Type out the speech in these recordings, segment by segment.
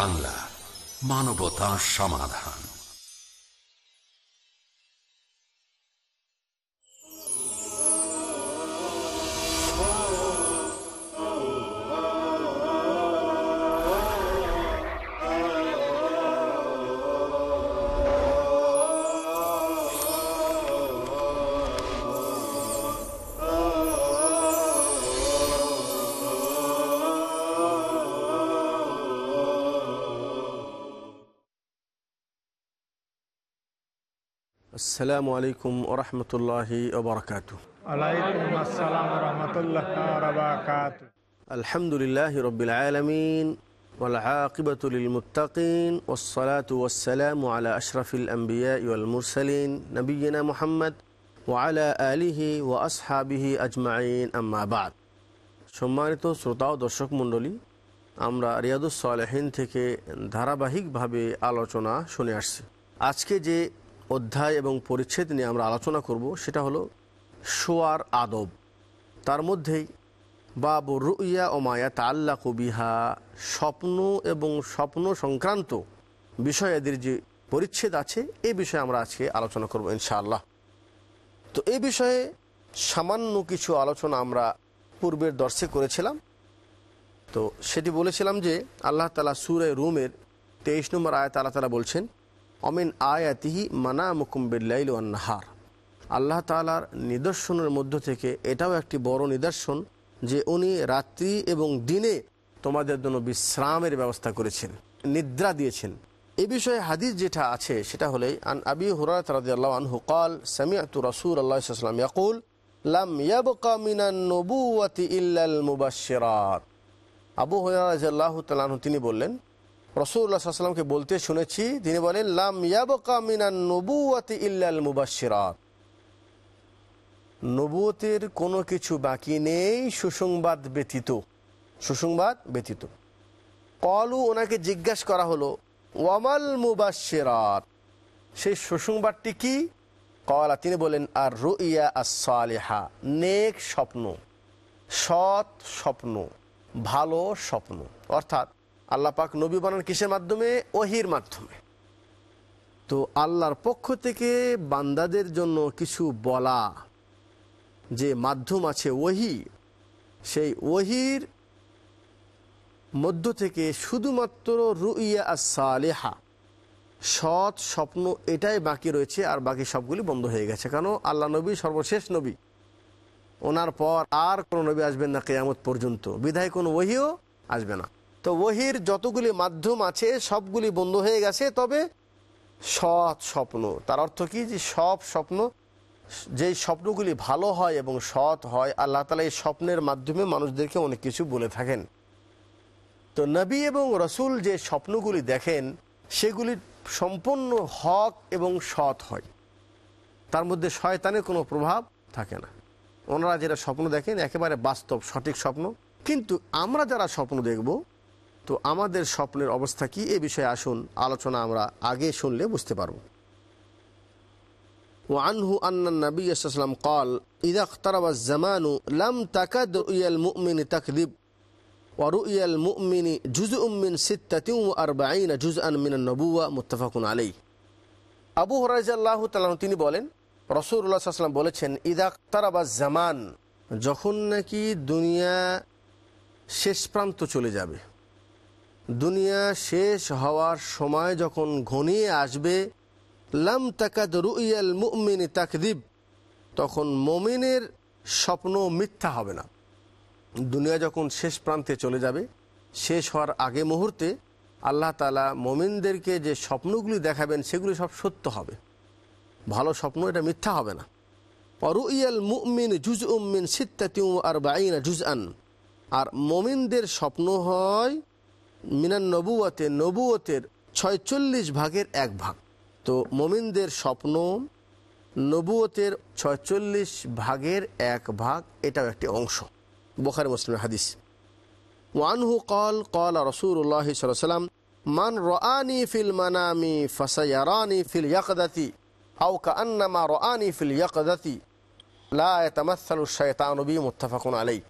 বাংলা মানবতা সমাধান। আসসালামু আলাইকুম ওরহমতুল্লাহি ওবরাকাতু আলাইকুম আসসালাম রহমতুল্লাহি ওয়া বারাকাতু। আলহামদুলিল্লাহি রাব্বিল আলামিন ওয়াল আকিবাতু লিল মুত্তাকিন আশরাফিল আমবিয়া ওয়াল মুরসালিন নবিয়িনা মুহাম্মদ ওয়া আলিহি ওয়া আসহাবিহি আজমাইন আম্মা সম্মানিত শ্রোতা ও দর্শক মণ্ডলী আমরা রিয়াদুস সালেহীন থেকে ধারাবাহিকভাবে আলোচনা শুনে আসছি। আজকে যে অধ্যায় এবং পরিচ্ছেদ নিয়ে আমরা আলোচনা করব, সেটা হলো শোয়ার আদব। তার মধ্যেই বাবু রুইয়া ও মায়া তাল্লা কবিহা স্বপ্ন এবং স্বপ্ন সংক্রান্ত বিষয়াদির যে পরিচ্ছেদ আছে, এ বিষয়ে আমরা আজকে আলোচনা করব ইনশাআল্লাহ। তো এ বিষয়ে সামান্য কিছু আলোচনা আমরা পূর্বের দর্শে করেছিলাম। তো সেটি বলেছিলাম যে আল্লাহ তালা সুরে রুমের তেইশ নম্বর আয়াত আল্লাহ তালা বলছেন অমিন আয়াতিহি মানা মুকুম্বিল্লাইল নাহার আল্লাহ তালার নিদর্শনের মধ্য থেকে এটাও একটি বড় নিদর্শন যে উনি রাত্রি এবং দিনে তোমাদের জন্য বিশ্রামের ব্যবস্থা করেছেন নিদ্রা দিয়েছেন এই বিষয়ে হাদিস যেটা আছে সেটা হলে আন আবি হুরাত রাদিয়াল্লাহু আনহু قال سمعت رسول الله صلى الله عليه وسلم يقول لم يبقى من النبوة إلا المبشرات আবু হুরায়রা রাদিয়াল্লাহু তাআলা আনহু তিনি বললেন রসুল্লাহ সাল্লামকে বলতে শুনেছি, তিনি বলেন, লাম ইয়াবকা মিনান নবুয়াতি ইল্লাল মুবাশশিরাত। নবুয়তের কোনো কিছু বাকি নেই, সুসংবাদ ব্যতীত। সুসংবাদ ব্যতীত। কলু ওনাকে জিজ্ঞাসা করা হলো, ওয়ামাল মুবাশশিরাত? সেই সুসংবাদটি কি? কলা তিনি বলেন আর রুইয়া আসালেহা নেক স্বপ্ন, সৎ স্বপ্ন, ভালো স্বপ্ন। অর্থাৎ আল্লাহ পাক নবী বানান কিসের মাধ্যমে? ওহির মাধ্যমে। তো আল্লাহর পক্ষ থেকে বান্দাদের জন্য কিছু বলা যে মাধ্যম আছে ওহি, সেই ওহির মধ্য থেকে শুধুমাত্র রুইয়া আসালেহা সৎ স্বপ্ন এটাই বাকি রয়েছে আর বাকি সবগুলি বন্ধ হয়ে গেছে। কেন? আল্লাহ নবী সর্বশেষ নবী। ওনার পর আর কোনো নবী আসবেন না কেয়ামত পর্যন্ত। বিধায় কোনো ওহিও আসবে না। তো ওহির যতগুলি মাধ্যম আছে, সবগুলি বন্ধ হয়ে গেছে, তবে সৎ স্বপ্ন। তার অর্থ কি? যে সব স্বপ্ন যেই স্বপ্নগুলি ভালো হয় এবং সৎ হয়, আল্লাহ তালা এই স্বপ্নের মাধ্যমে মানুষদেরকে অনেক কিছু বলে থাকেন। তো নবী এবং রসুল যে স্বপ্নগুলি দেখেন, সেগুলি সম্পূর্ণ হক এবং সৎ হয়। তার মধ্যে শয়তানের কোনো প্রভাব থাকে না। ওনারা যেটা স্বপ্ন দেখেন, একেবারে বাস্তব, সঠিক স্বপ্ন। কিন্তু আমরা যারা স্বপ্ন দেখব তো আমাদের স্বপ্নের অবস্থা কি এ বিষয়ে আসুন আলোচনা আমরা আগে শুনলে বুঝতে পারব وعنه أن النبي صلى الله عليه وسلم قال إذا اقترب الزمان لم تكد رؤيا المؤمن تكذب ورؤيا المؤمن جزء من ستة وأربعين جزءا من النبوة متفق عليه আবু হরাইজাল্লাহ তালাহ তিনি বলেন রসুল্লাহ সাল্লাম বলেছেন ইদাক্তারাবা জামান যখন নাকি দুনিয়া শেষ প্রান্ত চলে যাবে দুনিয়া শেষ হওয়ার সময় যখন ঘনিয়ে আসবে, লাম তাকাদ রুইয়াল মুমিন তাকদিব, তখন মমিনের স্বপ্ন মিথ্যা হবে না। দুনিয়া যখন শেষ প্রান্তে চলে যাবে, শেষ হওয়ার আগে মুহূর্তে আল্লাহ তালা মমিনদেরকে যে স্বপ্নগুলি দেখাবেন, সেগুলি সব সত্য হবে। ভালো স্বপ্ন, এটা মিথ্যা হবে না। অরুইয়াল মুমিন জুজ উম্মিন সিত্তাতিউ আর বাইনা জুজ আন আর মমিনদের স্বপ্ন হয় মিনান নবুয়তে নবুয়তের ছয়চল্লিশ ভাগের এক ভাগ। তো মমিনদের স্বপ্ন নবুয়তের ছয়চল্লিশ ভাগের এক ভাগ, এটাও একটি অংশ। বোখারি মুসলিম হাদিস। ওয়ানহু কল কল রসুল্লাহ সাল্লাম মান রানি ফিল মানামি ফাসায়ারানি ফিল ইয়াকদাতি, আও কান্নামা রানি ফিল ইয়াকদাতি, লা ইয়াতামাসসালু শাইতানু বি মুত্তাফাকুন আলাই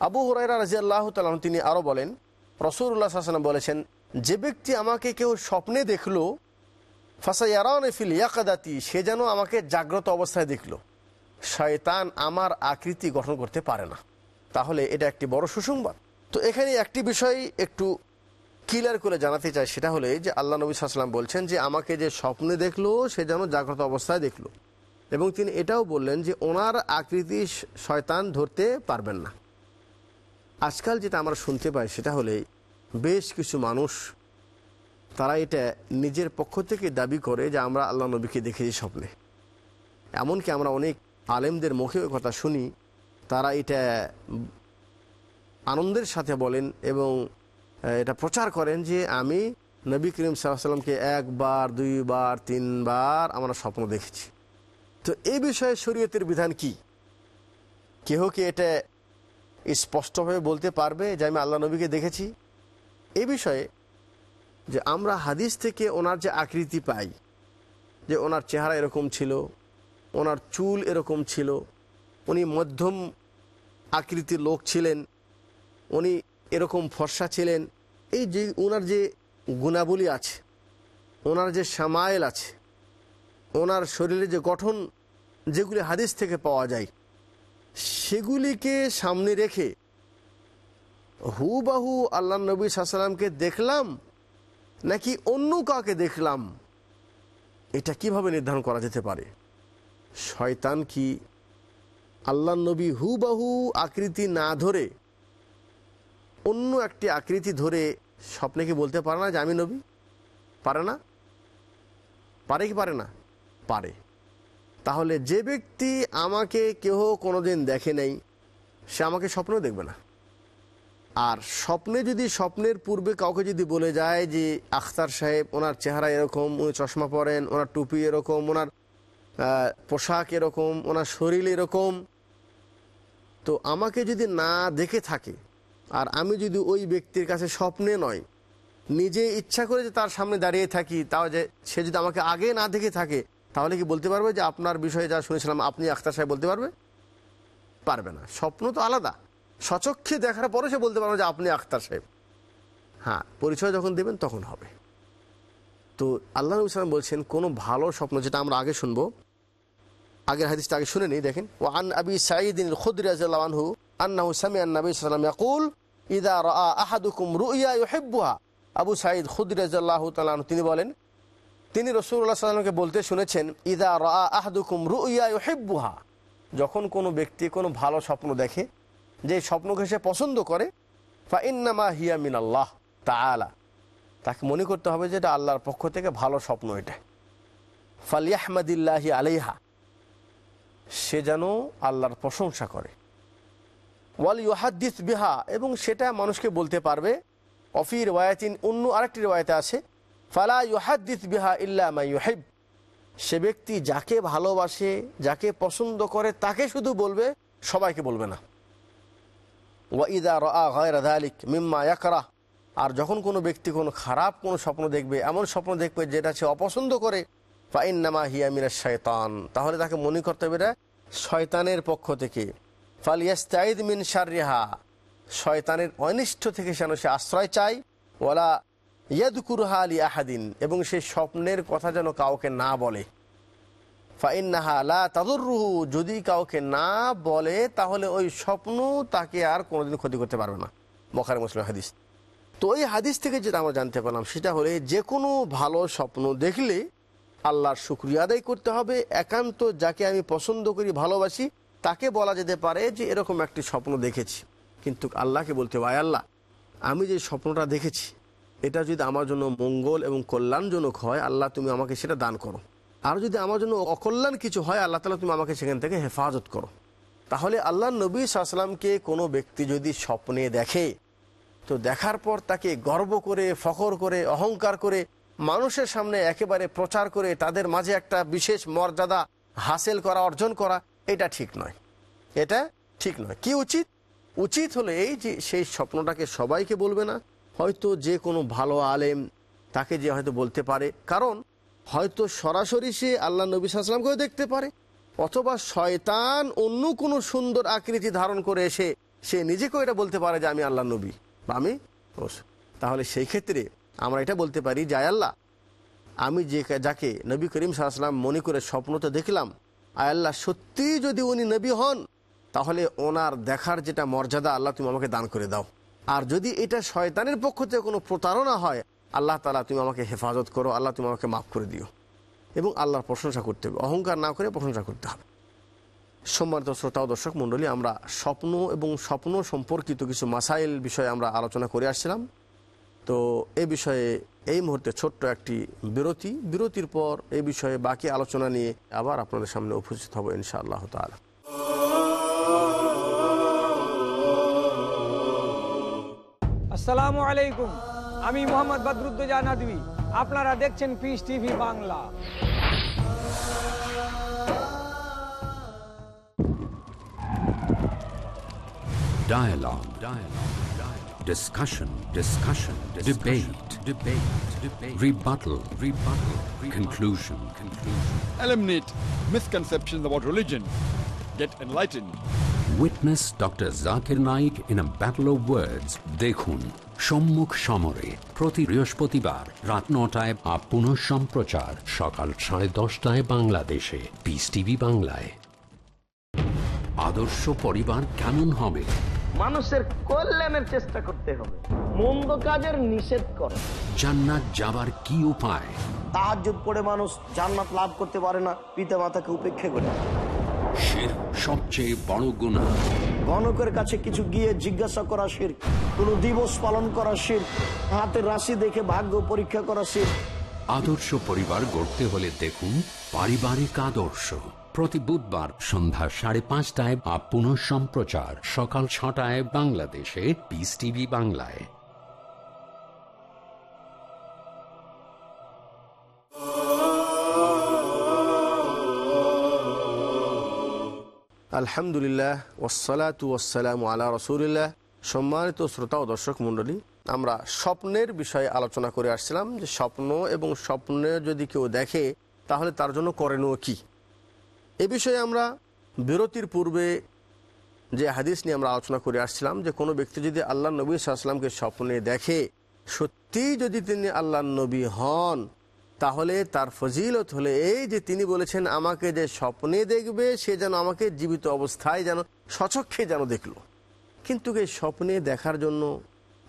আবু হুরায়রা রাদিয়াল্লাহু তাআলা তিনি আরও বলেন রসুল্লাহ সাল্লাম বলেছেন, যে ব্যক্তি আমাকে কেউ স্বপ্নে দেখল, ফাসায়ারানি ফিল ইয়াকদাতি, সে যেন আমাকে জাগ্রত অবস্থায় দেখল। শয়তান আমার আকৃতি গঠন করতে পারে না। তাহলে এটা একটি বড় সুসংবাদ। তো এখানে একটি বিষয় একটু ক্লিয়ার করে জানাতে চাই, সেটা হলে যে আল্লাহ নবী সাল্লাম বলছেন যে, আমাকে যে স্বপ্নে দেখল, সে যেন জাগ্রত অবস্থায় দেখল। এবং তিনি এটাও বললেন যে, ওনার আকৃতি শয়তান ধরতে পারবেন না। আজকাল যেটা আমরা শুনতে পাই সেটা হলে বেশ কিছু মানুষ, তারা এটা নিজের পক্ষ থেকে দাবি করে যে আমরা আল্লাহ নবীকে দেখেছি স্বপ্নে। এমনকি আমরা অনেক আলেমদের মুখে কথা শুনি, তারা এটা আনন্দের সাথে বলেন এবং এটা প্রচার করেন যে আমি নবী করিম সাল্লামকে একবার, দুইবার, তিনবার আমরা স্বপ্ন দেখেছি। তো এই বিষয়ে শরীয়তের বিধান কি? কেহ কি এটা স্পষ্টভাবে বলতে পারবে যে আমি আল্লাহ নবীকে দেখেছি। এ বিষয়ে যে আমরা হাদিস থেকে ওনার যে আকৃতি পাই, যে ওনার চেহারা এরকম ছিল, ওনার চুল এরকম ছিল, উনি মধ্যম আকৃতির লোক ছিলেন, উনি এরকম ফর্সা ছিলেন, এই যে ওনার যে গুণাবলী আছে, ওনার যে সামায়েল আছে, ওনার শরীরে যে গঠন, যেগুলি হাদিস থেকে পাওয়া যায় সেগুলিকে সামনে রেখে হুবাহু আল্লাহ নবী সাল্লামকে দেখলাম নাকি অন্য কাউকে দেখলাম? এটা কীভাবে নির্ধারণ করা যেতে পারে? শয়তান কি আল্লাহ নবী হুবাহু আকৃতি না ধরে অন্য একটি আকৃতি ধরে স্বপ্নে কি বলতে পারে না যে আমি নবী? পারে না? পারে কি পারে না? পারে। তাহলে যে ব্যক্তি আমাকে কেহ কোনোদিন দেখে নেই, সে আমাকে স্বপ্ন দেখবে না। আর স্বপ্নে যদি স্বপ্নের পূর্বে কাউকে যদি বলে যায় যে, আখতার সাহেব, ওনার চেহারা এরকম, উনি চশমা পরেন, ওনার টুপি এরকম, ওনার পোশাক এরকম, ওনার শরীর এরকম, তো আমাকে যদি না দেখে থাকে, আর আমি যদি ওই ব্যক্তির কাছে স্বপ্নে নয়, নিজে ইচ্ছা করে যে তার সামনে দাঁড়িয়ে থাকি, তাও যে সে যদি আমাকে আগে না দেখে থাকে তাহলে কি বলতে পারবে যে আপনার বিষয়ে যা শুনেছিলাম আপনি আখতার সাহেব বলতে পারবে? পারবে না। স্বপ্ন তো আলাদা। সচক্ষে দেখার পরে সে বলতে পারবে যে আপনি আখতার সাহেব। হ্যাঁ পরিচয় যখন দেবেন তখন হবে। তো আল্লাহ নবী সাল্লাম বলছেন, কোনো ভালো স্বপ্ন যেটা আমরা আগে শুনব, আগের হাদিসটা আগে শুনে নিই, দেখেন ও আন আবি সাঈদিন খুদরি রাদিয়াল্লাহু আনহু, আন্নাহু সামিআ আন নবী সাল্লাল্লাহু আলাইহি ইয়াকুল, ইদা রাআ আহাদুকুম রুইয়া ইউহিব্বুহা। আবু সাঈদ খুদরি রাদিয়াল্লাহু তাআলা আনহু, তিনি বলেন তিনি রসুল্লাহ সাল্লামকে বলতে শুনেছেন, ইদা রা আহাদুকুম রুইয়া ইউহিব্বুহা। যখন কোনো ব্যক্তি কোনো ভালো স্বপ্ন দেখে, যে স্বপ্নকে সে পছন্দ করে ফা ইন্নামা হিয়া মিন আল্লাহ তাআলা। তাকে মনে করতে হবে যে এটা আল্লাহর পক্ষ থেকে ভালো স্বপ্ন এটা। ফালিয়াহমাদিল্লাহি আলাইহা। সে যেন আল্লাহর প্রশংসা করে। ওয়াল ইউহাদ্দিস বিহা। এবং সেটা মানুষকে বলতে পারবে। অফির ওয়ায়াতিন অন্য আরেকটি রেওয়ায়তে আছে ফালা ইউহাদ্দিস বিহা ইল্লা মা ইউহিব। সে ব্যক্তি যাকে ভালোবাসে, যাকে পছন্দ করে, তাকে শুধু বলবে, সবাইকে বলবে না। ওয়াইদা রা গায়রা যালিক মিম্মা ইয়াকরাহ আর যখন কোনো ব্যক্তি কোনো খারাপ কোনো স্বপ্ন দেখবে, এমন স্বপ্ন দেখবে যেটা সে অপছন্দ করে ফাইন্নামা হিয়া মিনা শয়তান তাহলে তাকে মনে করতে হবে এটা শয়তানের পক্ষ থেকে। ফালিয়াস্তাইদ মিন শারিহা শয়তানের অনিষ্ট থেকে যেন সে আশ্রয় চায়। ওলা ইয়াদকুরহা আলী আহাদিন, এবং সে স্বপ্নের কথা যেন কাউকে না বলে। ফাইন্নাহা যদি কাউকে না বলে, তাহলে ওই স্বপ্ন তাকে আর কোনোদিন ক্ষতি করতে পারবে না। বখারে মুসলিম হাদিস। তো ওই হাদিস থেকে যেটা আমরা জানতে পারলাম সেটা হলে যে কোনো ভালো স্বপ্ন দেখলে আল্লাহর শুক্রিয়া আদায় করতে হবে, একান্ত যাকে আমি পছন্দ করি, ভালোবাসি, তাকে বলা যেতে পারে যে এরকম একটি স্বপ্ন দেখেছি। কিন্তু আল্লাহকে বলতে হবে, "আয় আল্লাহ, আমি যে স্বপ্নটা দেখেছি এটা যদি আমার জন্য মঙ্গল এবং কল্যাণজনক হয়, আল্লাহ তুমি আমাকে সেটা দান করো। আর যদি আমার জন্য অকল্যাণ কিছু হয়, আল্লাহ তালা তুমি আমাকে সেখান থেকে হেফাজত করো। তাহলে আল্লাহ নবী সাল্লামকে কোনো ব্যক্তি যদি স্বপ্নে দেখে, তো দেখার পর তাকে গর্ব করে, ফখর করে, অহংকার করে, মানুষের সামনে একেবারে প্রচার করে, তাদের মাঝে একটা বিশেষ মর্যাদা হাসিল করা, অর্জন করা, এটা ঠিক নয়। এটা ঠিক নয়। কি উচিত? উচিত হলে এই যে সেই স্বপ্নটাকে সবাইকে বলবে না হয়তো যে কোনো ভালো আলেম তাকে যে হয়তো বলতে পারে। কারণ হয়তো সরাসরি সে আল্লাহ নবী সাল্লামকেও দেখতে পারে। অথবা শয়তান অন্য কোনো সুন্দর আকৃতি ধারণ করে এসে সে নিজেকেও এটা বলতে পারে যে আমি আল্লাহ নবী বা আমি তাহলে সেই ক্ষেত্রে আমরা এটা বলতে পারি যে আল্লাহ, আমি যে যাকে নবী করিম সাল্লাম মনে করে স্বপ্ন তো দেখলাম আল্লাহ সত্যি যদি উনি নবী হন, তাহলে ওনার দেখার যেটা মর্যাদা আল্লাহ তুমি আমাকে দান করে দাও। আর যদি এটা শয়তানের পক্ষ থেকে কোনো প্রতারণা হয়, আল্লাহ তালা তুমি আমাকে হেফাজত করো, আল্লাহ তুমি আমাকে মাফ করে দিও। এবং আল্লাহর প্রশংসা করতে হবে, অহংকার না করে প্রশংসা করতে হবে। সম্মানিত শ্রোতা ও দর্শক মণ্ডলী, আমরা স্বপ্ন এবং স্বপ্ন সম্পর্কিত কিছু মাসাইল বিষয়ে আমরা আলোচনা করে আসছিলাম। তো এই বিষয়ে এই মুহূর্তে ছোট্ট একটি বিরতি। বিরতির পর এই বিষয়ে বাকি আলোচনা নিয়ে আবার আপনাদের সামনে উপস্থিত হব ইনশাআল্লাহ তালা আসসালামু আলাইকুম আমি মোহাম্মদ বদরুদ্দোজা নদী আপনারা দেখছেন Peace TV Bangla Dialogue. Dialogue. Dialogue. Discussion. Discussion. Debate. Debate. Debate. Rebuttal. Rebuttal. Conclusion. Conclusion. Eliminate misconceptions about religion. Get enlightened. Witness doctor Zakir Naik in a battle of words. দেখুন সম্মুখ সমরে প্রতি বৃহস্পতিবার রাত নটায় আপ পুনঃ সম্প্রচার সকাল সাড়ে দশটায় বাংলাদেশে পিস টিভি বাংলায় আদর্শ পরিবার কেমন হবে মানুষের কল্যাণের চেষ্টা করতে হবে মন্দ কাজের নিষেধ করে জান্নাত যাবার কি উপায় তাহাজ্জুদ পড়ে মানুষ জান্নাত লাভ করতে পারে না পিতা মাতাকে উপেক্ষা করে সবচেয়ে বড় গুণা গণকের কাছে কিছু গিয়ে জিজ্ঞাসা করা শির। কোন দিবস পালন করা শির। হাতের রাশি দেখে ভাগ্য পরীক্ষা করা শির। আদর্শ পরিবার গড়তে হলে দেখুন পারিবারিক আদর্শ। প্রতি বুধবার সন্ধ্যা সাড়ে পাঁচটায় আপ পুনঃ সম্প্রচার সকাল ছটায় বাংলাদেশে পিস টিভি বাংলায়। আলহামদুলিল্লাহ ওসালাতু ওসালাম আলা রসুলিল্লাহ। সম্মানিত শ্রোতা ও দর্শক মণ্ডলী, আমরা স্বপ্নের বিষয়ে আলোচনা করে আসছিলাম যে স্বপ্ন এবং স্বপ্নে যদি কেউ দেখে, তাহলে তার জন্য করণীয় কি? এ বিষয়ে আমরা বিরতির পূর্বে যে হাদিস নিয়ে আমরা আলোচনা করে আসছিলাম, যে কোনো ব্যক্তি যদি আল্লাহ নবী সাল্লামকে স্বপ্নে দেখে, সত্যিই যদি তিনি আল্লাহ নবী হন তাহলে তার ফজিলত হলে এই যে তিনি বলেছেন, আমাকে যে স্বপ্নে দেখবে, সে যেন আমাকে জীবিত অবস্থায় যেন সচক্ষে যেন দেখল। কিন্তু এই স্বপ্নে দেখার জন্য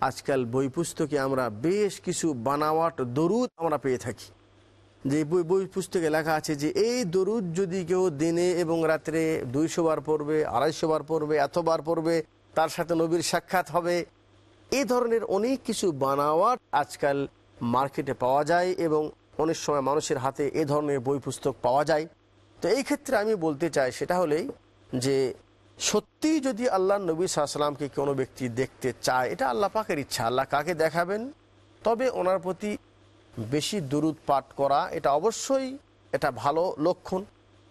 আজকাল বই পুস্তকে আমরা বেশ কিছু বানাওয়াট দরুদ আমরা পেয়ে থাকি। যে বই বই পুস্তকে লেখা আছে যে, এই দরুদ যদি কেউ দিনে এবং রাত্রে দুইশো বার পড়বে, আড়াইশো বার পড়বে এতবার পড়বে, তার সাথে নবীর সাক্ষাৎ হবে। এই ধরনের অনেক কিছু বানাওয়াট আজকাল মার্কেটে পাওয়া যায় এবং অনেক সময় মানুষের হাতে এ ধরনের বই পুস্তক পাওয়া যায়। তো এই ক্ষেত্রে আমি বলতে চাই, সেটা হলেই যে সত্যি যদি আল্লাহ নবী সাল্লামকে কোনো ব্যক্তি দেখতে চায়, এটা আল্লাহ পাকের ইচ্ছা, আল্লাহ কাকে দেখাবেন? তবে ওনার প্রতি বেশি দরুদ পাঠ করা, এটা অবশ্যই এটা ভালো লক্ষণ।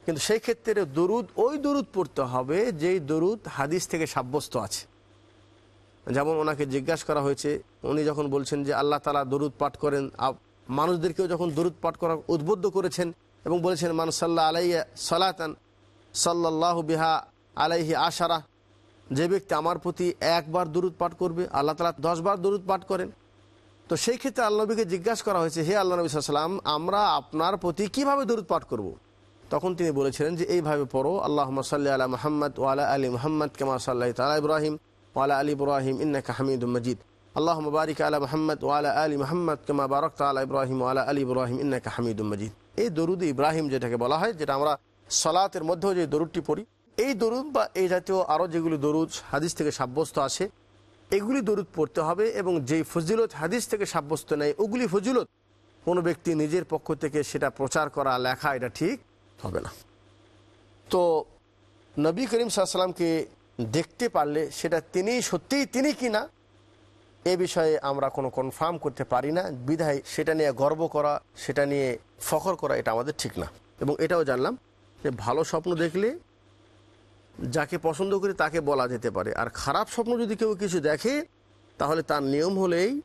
কিন্তু সেই ক্ষেত্রে দরুদ, ওই দরুদ পড়তে হবে যেই দরুদ হাদিস থেকে সাব্যস্ত আছে। যেমন ওনাকে জিজ্ঞাসা করা হয়েছে, উনি যখন বলছেন যে আল্লাহ তালা দরুদ পাঠ করেন মানুষদেরকেও যখন দরুদ পাঠ করা উদ্বুদ্ধ করেছেন এবং বলেছেন মানুষ সাল্লাহ আলাইয়া সালাতান সাল্লাহ বিহা আলাইহি আশারা, যে ব্যক্তি আমার প্রতি একবার দরুদ পাঠ করবে, আল্লাহ তালা দশবার দরুদ পাঠ করেন তো সেই ক্ষেত্রে আল্লাহ নবীকে জিজ্ঞাসা করা হয়েছে, হে আল্লাহ নবী সাল্লাম আমরা আপনার প্রতি কীভাবে দরুদ পাঠ করব। তখন তিনি বলেছিলেন যে, এইভাবে পড়ো আল্লাহ সাল্লি আলা মোহাম্মদ ওয়ালা আলী মোহাম্মদ, কেমা সাল্লাহ তালা ইব্রাহিম ওয়ালা আলী ইব্রাহিম ইন্নাকা হামিদ মজিদ আল্লাহ মুবারিক আলা মোহাম্মদ ওয়ালা আলী মোহাম্মদ কেমা বারক তালা ইব্রাহিম ওয়ালা আলী ইব্রাহিম ইন্নাকা হামিদ মজিদ। এই দরুদ ইব্রাহিম যেটাকে বলা হয়, যেটা আমরা সলাতের মধ্যেও যে দরুদটি পড়ি, এই দরুদ বা এই জাতীয় আরও যেগুলি দরুদ, হাদিস থেকে সাব্যস্ত আছে, এগুলি দরুদ পড়তে হবে এবং যেই ফজিলত হাদিস থেকে সাব্যস্ত নেয় ওগুলি ফজিলত। কোনো ব্যক্তি নিজের পক্ষ থেকে সেটা প্রচার করা, লেখা, এটা ঠিক হবে না। তো নবী করিম সাল্লামকে দেখতে পারলে সেটা তিনি সত্যিই তিনি কি না এ বিষয়ে আমরা কোনো কনফার্ম করতে পারি না। বিধায় সেটা নিয়ে গর্ব করা, সেটা নিয়ে ফখর করা, এটা আমাদের ঠিক না। এবং এটাও জানলাম যে ভালো স্বপ্ন দেখলে যাকে পছন্দ করি তাকে বলা যেতে পারে। আর খারাপ স্বপ্ন যদি কেউ কিছু দেখে, তাহলে তার নিয়ম হলেই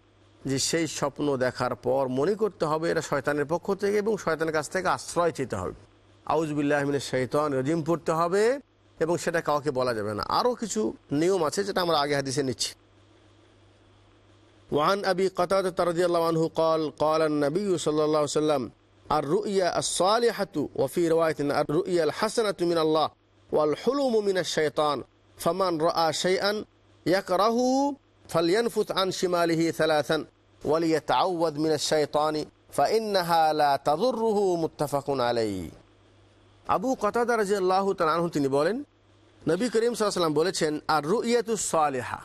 যে সেই স্বপ্ন দেখার পর মনে করতে হবে এটা শয়তানের পক্ষ থেকে এবং শয়তানের কাছ থেকে আশ্রয় চেতে হবে। আউজবিল্লাহমিনের শৈতান রজিম পড়তে হবে এবং সেটা কাউকে বলা যাবে না। আরও কিছু নিয়ম আছে যেটা আমরা আগে হাদিসে নিচ্ছি। وعن أبي قتادة رضي الله عنه قال قال النبي صلى الله عليه وسلم الرؤيا الصالحة وفي رواية الرؤيا الحسنة من الله والحلم من الشيطان فمن رأى شيئا يكرهه فلينفث عن شماله ثلاثا وليتعوذ من الشيطان فإنها لا تضره متفق عليه আবু কতাদা রাজি আল্লাহ তালু তিনি বলেন নবী করিম সাল্লাম বলেছেন আর রুইয়াতুস সালেহা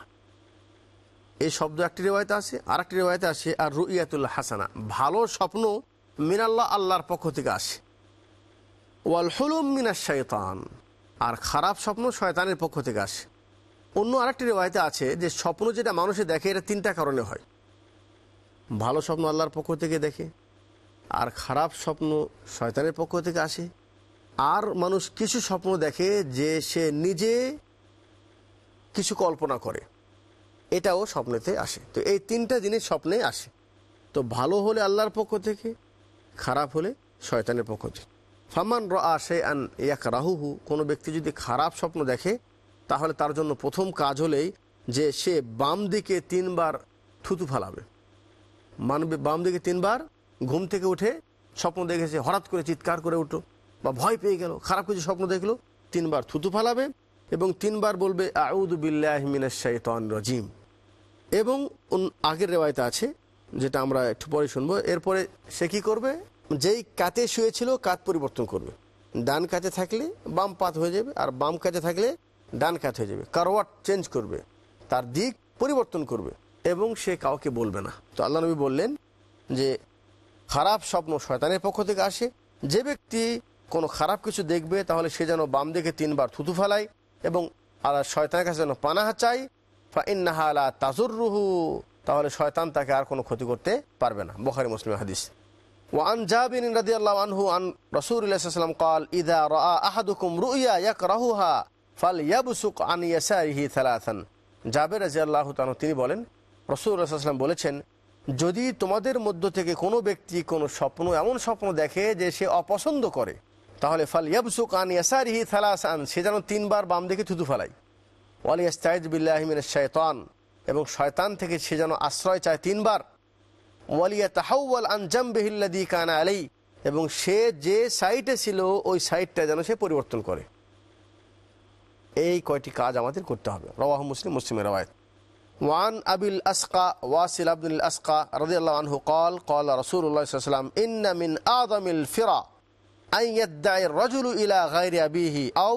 এই শব্দ একটি রেওয়ায়তে আছে আর একটি রেওয়ায়তে আসে আর রুইয়াতুল হাসানা। ভালো স্বপ্ন মিনাল্লাহ আল্লাহর পক্ষ থেকে আসে। ওয়াল হুলুম মিনাস শয়তান আর খারাপ স্বপ্ন শয়তানের পক্ষ থেকে আসে। অন্য আরেকটি রেওয়ায়তে আছে যে স্বপ্ন যেটা মানুষে দেখে, এটা তিনটা কারণে হয়। ভালো স্বপ্ন আল্লাহর পক্ষ থেকে দেখে, আর খারাপ স্বপ্ন শয়তানের পক্ষ থেকে আসে। আর মানুষ কিছু স্বপ্ন দেখে যে সে নিজে কিছু কল্পনা করে। এটাও স্বপ্নেতে আসে। তো এই তিনটা জিনিস স্বপ্নে আসে। তো ভালো হলে আল্লাহর পক্ষ থেকে, খারাপ হলে শয়তানের পক্ষ থেকে। ফামান র আসে আন ইয়াক রাহুহু কোনো ব্যক্তি যদি খারাপ স্বপ্ন দেখে, তাহলে তার জন্য প্রথম কাজ হলেই যে সে বাম দিকে তিনবার থুতু ফালাবে। মানবে বাম দিকে তিনবার ঘুম থেকে উঠে স্বপ্ন দেখেছে, হঠাৎ করে চিৎকার করে উঠল বা ভয় পেয়ে গেল, খারাপ কিছু স্বপ্ন দেখল, তিনবার থুতু ফালাবে এবং তিনবার বলবে আউদ বিল্লাহমিনাশাইতান রাজিম। এবং আগের রেওয়ায়তে আছে, যেটা আমরা একটু পরে শুনব। এরপরে সে কি করবে? যেই কাতে শুয়েছিল, কাত পরিবর্তন করবে। ডান কাতে থাকলে বাম পাত হয়ে যাবে, আর বাম কাতে থাকলে ডান কাত হয়ে যাবে। কারোয়াট চেঞ্জ করবে, তার দিক পরিবর্তন করবে, এবং সে কাউকে বলবে না। তো আল্লাহ নবী বললেন যে, খারাপ স্বপ্ন শয়তানের পক্ষ থেকে আসে। যে ব্যক্তি কোনো খারাপ কিছু দেখবে, তাহলে সে যেন বাম দিকে তিনবার থুতু ফেলায় এবং আর শয়তানের কাছে যেন পানাহা চাই ফাইন্নাহালা তাজুর রুহু তাহলে শয়তান তাকে আর কোনো ক্ষতি করতে পারবে না বোখারি মুসলিম হাদিস وعن جابر رضي الله عنه عن رسول الله صلى الله عليه وسلم قال إذا رأى أحدكم رؤيا يكرهها فليبسق عن يساره ثلاثا জাবের রাজি আল্লাহ তিনি বলেন রসুল সাল্লাম বলেছেন যদি তোমাদের মধ্য থেকে কোনো ব্যক্তি কোনো স্বপ্ন এমন স্বপ্ন দেখে যে সে অপছন্দ করে তাহলে ফাল ইয়াবসুক আন ইয়াসারিহি থালাসান সে যেন তিনবার বাম দিকে থুতু ফেলায় ওয়ালিয়াস্তায়দ বিল্লাহমিনের শয়তান এবং শয়তান থেকে সে যেন আশ্রয় চায় তিনবার। ওয়ালিয়া তাহাউল আনজাম বেহিল্লাদি কানা আলী এবং সে যে সাইটে ছিল, ওই সাইটটা যেন সে পরিবর্তন করে। এই কয়টি কাজ আমাদের করতে হবে। রওয়াহ মুসলিম, মুসলিমের রওয়ায়ত। ওয়ান আবিল আসকা, ওয়াসিল আবদুল আসকা রদি আল্লাহ আনহু কল কল রসুল্লাহাম ইন্না মিন আদমিল ফিরা আইয়াদ্দায় রজুল ইলা গাইরে আবিহি আউ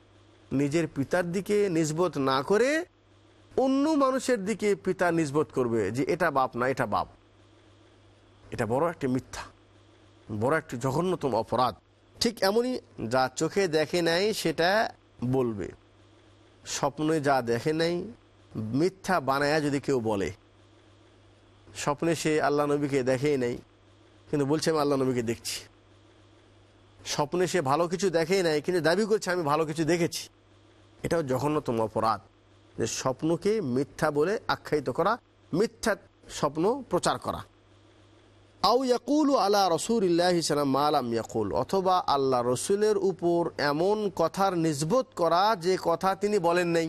নিজের পিতার দিকে নিজবোধ না করে অন্য মানুষের দিকে পিতা নিজবোধ করবে যে এটা বাপ না, এটা বাপ। এটা বড় একটি মিথ্যা, বড় একটি জঘন্যতম অপরাধ। ঠিক এমনই যা চোখে দেখে নাই সেটা বলবে। স্বপ্নে যা দেখে নাই, মিথ্যা বানায়া যদি কেউ বলে। স্বপ্নে সে আল্লাহ নবীকে দেখেই নেই, কিন্তু বলছে, আমি আল্লাহ নবীকে দেখছি। স্বপ্নে সে ভালো কিছু দেখেই নাই, কিন্তু দাবি করছে, আমি ভালো কিছু দেখেছি। এটাও জঘন্যতম অপরাধ যে স্বপ্নকে মিথ্যা বলে আখ্যায়িত করা, মিথ্যা স্বপ্ন প্রচার করা। আউ ইয়াকুল আল্লাহ রসুল ইসালাম মালাম ইয়াকুল, অথবা আল্লাহ রসুলের উপর এমন কথার নিজবত করা যে কথা তিনি বলেন নাই।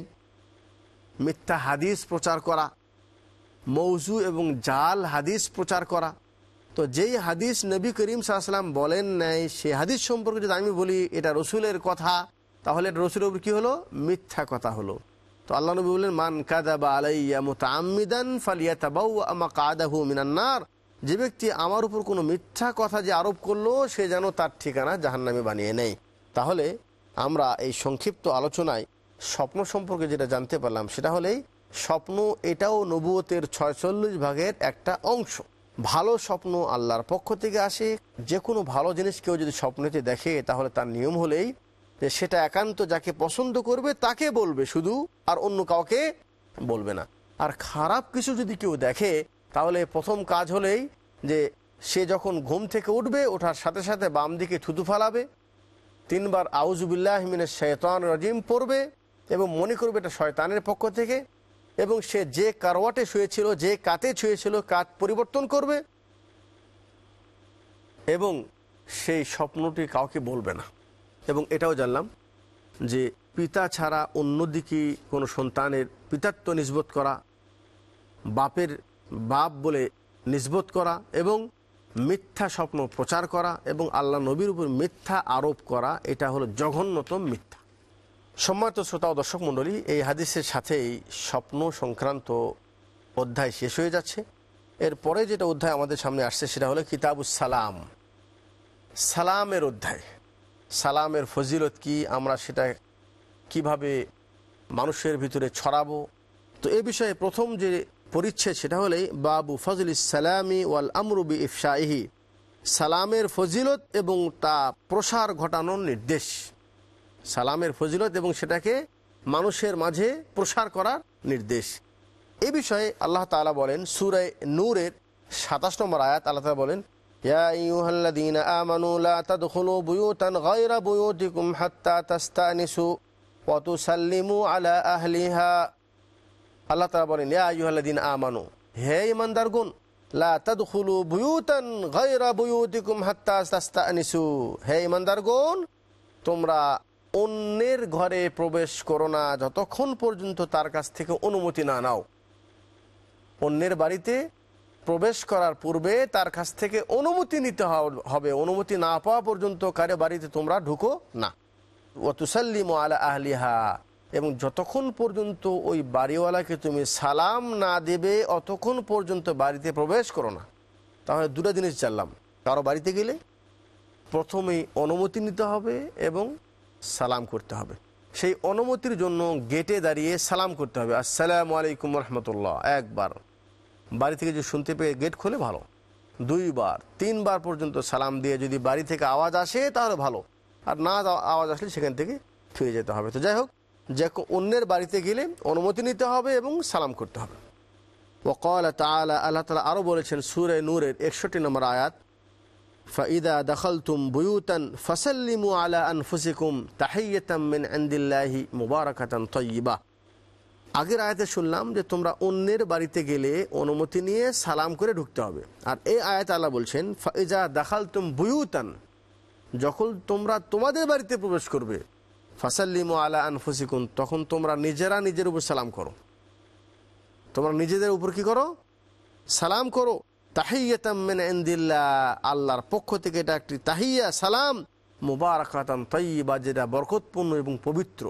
মিথ্যা হাদিস প্রচার করা, মৌজু এবং জাল হাদিস প্রচার করা। তো যেই হাদিস নবী করিম সাল্লাম বলেন নাই, সে হাদিস সম্পর্কে যদি আমি বলি, এটা রসুলের কথা তাহলে রসুলের উপর কী হলো? মিথ্যা কথা হলো। তো আল্লাহ নবী বললেন, মান কাদাবা আলাইয়া মুতাআম্মিদান ফালিয়াতাবাউ আমা কাদাহু মিনান্নার যে ব্যক্তি আমার উপর কোনো মিথ্যা কথা যে আরোপ করল, সে যেন তার ঠিকানা জাহান্নামে বানিয়ে নেয়। তাহলে আমরা এই সংক্ষিপ্ত আলোচনায় স্বপ্ন সম্পর্কে যেটা জানতে পারলাম, সেটা হলেই স্বপ্ন এটাও নবুয়তের ছয়চল্লিশ ভাগের একটা অংশ। ভালো স্বপ্ন আল্লাহর পক্ষ থেকে আসে। যে কোনো ভালো জিনিস কেউ যদি স্বপ্নেতে দেখে, তাহলে তার নিয়ম হলেই যে সেটা একান্ত যাকে পছন্দ করবে, তাকে বলবে শুধু, আর অন্য কাউকে বলবে না। আর খারাপ কিছু যদি কেউ দেখে, তাহলে প্রথম কাজ হলেই যে সে যখন ঘুম থেকে উঠবে, ওঠার সাথে সাথে বাম দিকে থুতু ফালাবে, তিনবার আউজুবিল্লাহমিনের শয়তান রাজিম পড়বে এবং মনে করবে এটা শয়তানের পক্ষ থেকে, এবং সে যে কারওয়াটে শুয়েছিল, যে কাতে শুয়েছিল কাত পরিবর্তন করবে, এবং সেই স্বপ্নটি কাউকে বলবে না। এবং এটাও জানলাম যে পিতা ছাড়া অন্যদিকে কোনো সন্তানের পিতাত্ব নিজবোধ করা, বাপের বাপ বলে নিজবোধ করা এবং মিথ্যা স্বপ্ন প্রচার করা এবং আল্লাহ নবীর উপর মিথ্যা আরোপ করা, এটা হলো জঘন্যতম মিথ্যা। সম্মানিত শ্রোতা ও দর্শক মণ্ডলী, এই হাদিসের সাথেই স্বপ্ন সংক্রান্ত অধ্যায় শেষ হয়ে যাচ্ছে। এরপরে যেটা অধ্যায় আমাদের সামনে আসছে সেটা হলো কিতাবুস সালাম। সালামের অধ্যায়। সালামের ফজিলত কি? আমরা সেটা কীভাবে মানুষের ভিতরে ছড়াবো? তো এ বিষয়ে প্রথম যে পরিচ্ছেদ সেটা হলেই বাবু ফজল সালামি ওয়াল আমরুবি ইফশাহি সালামের ফজিলত এবং তা প্রসার ঘটানোর নির্দেশ। সালামের ফজিলত এবং সেটাকে মানুষের মাঝে প্রসার করার নির্দেশ। এ বিষয়ে আল্লাহ তালা বলেন সুরায় নূরের সাতাশ নম্বর আয়াত, আল্লাহ তালা বলেন يا أيها الذين آمنوا لا تدخلوا بيوتا غير بيوتكم حتى تستأنسوا وتسلموا على أهلها আল্লাহ তালা বলেন ইয়া আইয়ুহাল্লাদিন আমানু হে ইমানদারগুন লা তাদখুলু বুয়ুতান গায়রা বুয়ুতিকুম হাত্তা তাস্তানিসু হে ইমানদারগুন তোমরা অন্যের ঘরে প্রবেশ করো না যতক্ষণ পর্যন্ত তার কাছ থেকে অনুমতি না নাও অন্যের বাড়িতে প্রবেশ করার পূর্বে তার কাছ থেকে অনুমতি নিতে হবে অনুমতি না পাওয়া পর্যন্ত কারে বাড়িতে তোমরা ঢুকো না। ও তুসাল্লিম আলা আহলিহা। এবং যতক্ষণ পর্যন্ত ওই বাড়িওয়ালাকে তুমি সালাম না দেবে, অতক্ষণ পর্যন্ত বাড়িতে প্রবেশ করো না। তাহলে দুটো জিনিস জানলাম। কারও বাড়িতে গেলে প্রথমেই অনুমতি নিতে হবে এবং সালাম করতে হবে। সেই অনুমতির জন্য গেটে দাঁড়িয়ে সালাম করতে হবে। আসসালামু আলাইকুম রহমতুল্লাহ। একবার বাড়ি থেকে যে শুনতে পেয়ে গেট খুলে, ভালো। দুইবার, তিনবার পর্যন্ত সালাম দিয়ে যদি বাড়ি থেকে আওয়াজ আসে, তাহলে ভালো। আর না আওয়াজ আসলে সেখান থেকে ফিরে যেতে হবে। তো যাই হোক, যে অন্যের বাড়িতে গেলে অনুমতি নিতে হবে এবং সালাম করতে হবে। ওকল তালা আল্লাহ তালা আরও বলেছেন সুরে নূরের একষট্টি নম্বর আয়াত, ফাইদা দখলতুম বুয়ুতান ফসল্লিমু আলা আনফুসিকুম তাহিয়াতাম মিন আন্দিল্লাহি মুবারাকাতান তয়্যিবা আগের আয়াতে শুনলাম যে তোমরা অন্যের বাড়িতে গেলে অনুমতি নিয়ে সালাম করে ঢুকতে হবে। আর এই আয়াত আল্লাহ বলছেন, ফাইজা দাখালতুম বুয়ুতান যখন তোমরা তোমাদের বাড়িতে প্রবেশ করবে, ফাসাল্লিমু আলা আনফুসিকুন তখন তোমরা নিজেরা নিজের উপর সালাম করো। তোমরা নিজেদের উপর কি করো? সালাম করো। তাহিয়াতামেন আল্লাহর পক্ষ থেকে এটা একটি তাহিয়া, সালাম, মুবারকাতান তৈবা যেটা বরকতপূর্ণ এবং পবিত্র।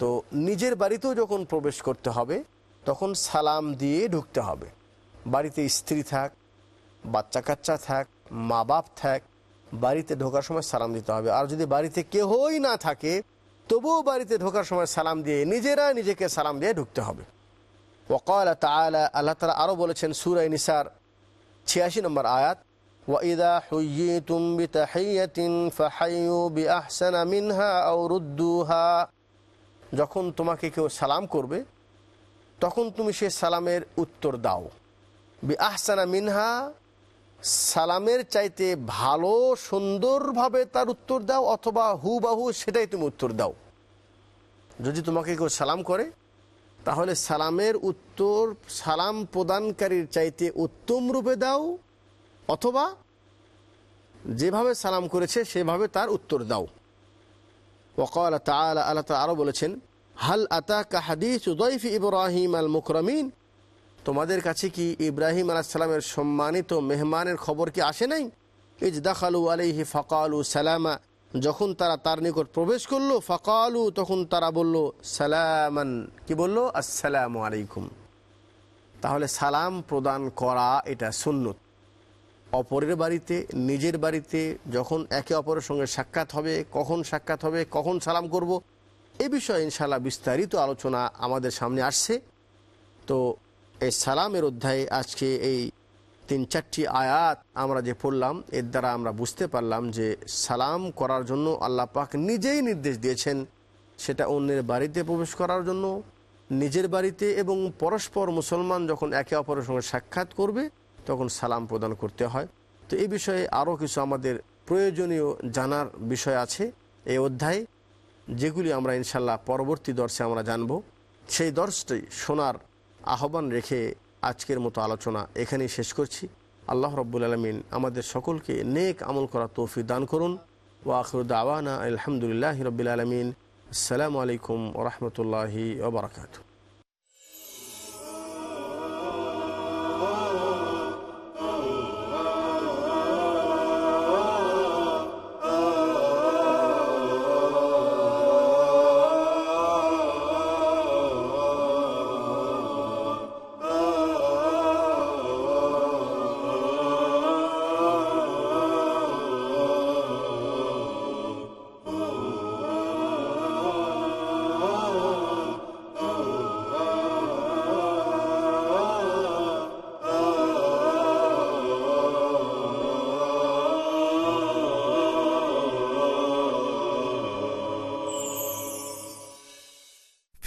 তো নিজের বাড়িতেও যখন প্রবেশ করতে হবে, তখন সালাম দিয়ে ঢুকতে হবে। বাড়িতে স্ত্রী থাক বাচ্চা কাচ্চা থাক মা বাপ থাক, বাড়িতে ঢোকার সময় সালাম দিতে হবে। আর যদি বাড়িতে কেহই না থাকে, তবুও বাড়িতে ঢোকার সময় সালাম দিয়ে নিজেরা নিজেকে সালাম দিয়ে ঢুকতে হবে। ওকাল তালা আল্লাহ তালা আরও বলেছেন সুরাই নিসার, ছিয়াশি নম্বর আয়াত মিনহা আও রুদ্দুহা। যখন তোমাকে কেউ সালাম করবে, তখন তুমি সে সালামের উত্তর দাও। বি আহসানা মিনহা, সালামের চাইতে ভালো, সুন্দরভাবে তার উত্তর দাও, অথবা হুবাহু সেটাই তুমি উত্তর দাও। যদি তোমাকে কেউ সালাম করে, তাহলে সালামের উত্তর, সালাম প্রদানকারীর চাইতে উত্তম রূপে দাও, অথবা যেভাবে সালাম করেছে, সেভাবে তার উত্তর দাও। ওকাল তালা আল্লাহ তালা আরও বলেছেন, হাল আতা কাহাদিস উদয়ফি ইব্রাহিম আল তোমাদের কাছে কি ইব্রাহিম আলাহিসাল্লামের সম্মানিত মেহমানের খবর কি আসে নাই? ইজ দাখালু আলাইহি ফকালু সালামা। যখন তারা তার নিকট প্রবেশ করল, ফকালু, তখন তারা বলল, সালামান। কি বলল? আসসালামু আলাইকুম। তাহলে সালাম প্রদান করা এটা সুন্নত। অপরের বাড়িতে, নিজের বাড়িতে যখন একে অপরের সঙ্গে সাক্ষাৎ হবে, কখন সাক্ষাৎ হবে, কখন সালাম করব, এ বিষয়ে ইনশাল্লাহ বিস্তারিত আলোচনা আমাদের সামনে আসছে। তো এই সালামের অধ্যায়ে আজকে এই তিন চারটি আয়াত আমরা যে পড়লাম, এর দ্বারা আমরা বুঝতে পারলাম যে সালাম করার জন্য আল্লাহ পাক নিজেই নির্দেশ দিয়েছেন সেটা অন্যের বাড়িতে প্রবেশ করার জন্য, নিজের বাড়িতে এবং পরস্পর মুসলমান যখন একে অপরের সঙ্গে সাক্ষাৎ করবে তখন সালাম প্রদান করতে হয়। তো এই বিষয়ে আরও কিছু আমাদের প্রয়োজনীয় জানার বিষয় আছে এই অধ্যায়ে। যেগুলি আমরা ইনশাল্লাহ পরবর্তী দর্শে আমরা জানব। সেই দর্শটি শোনার আহ্বান রেখে আজকের মতো আলোচনা এখানেই শেষ করছি। আল্লাহ রব্বুল আলমিন আমাদের সকলকে নেক আমল করা তৌফি দান করুন। ও আখরুদ আওয়ানা আলহামদুলিল্লাহ রবিল আলমিন। আসসালামু আলাইকুম ওরহমতুল্লাহি ওবরাকাত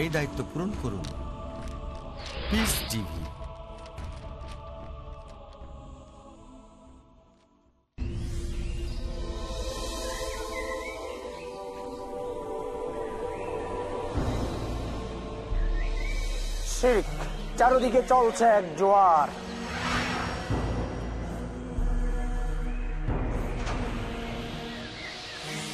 এই দায়িত্ব পূরণ করুন। পিস চারদিকে চলছে এক জোয়ার।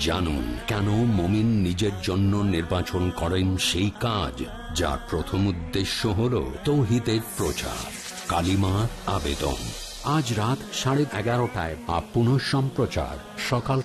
জানুন কেন মমিন নিজের জন্য নির্বাচন করেন সেই কাজ, যার প্রথম উদ্দেশ্য হল তৌহিতের প্রচার। কালিমার আবেদন। আজ রাত সাড়ে এগারোটায় আপ সম্প্রচার। সকাল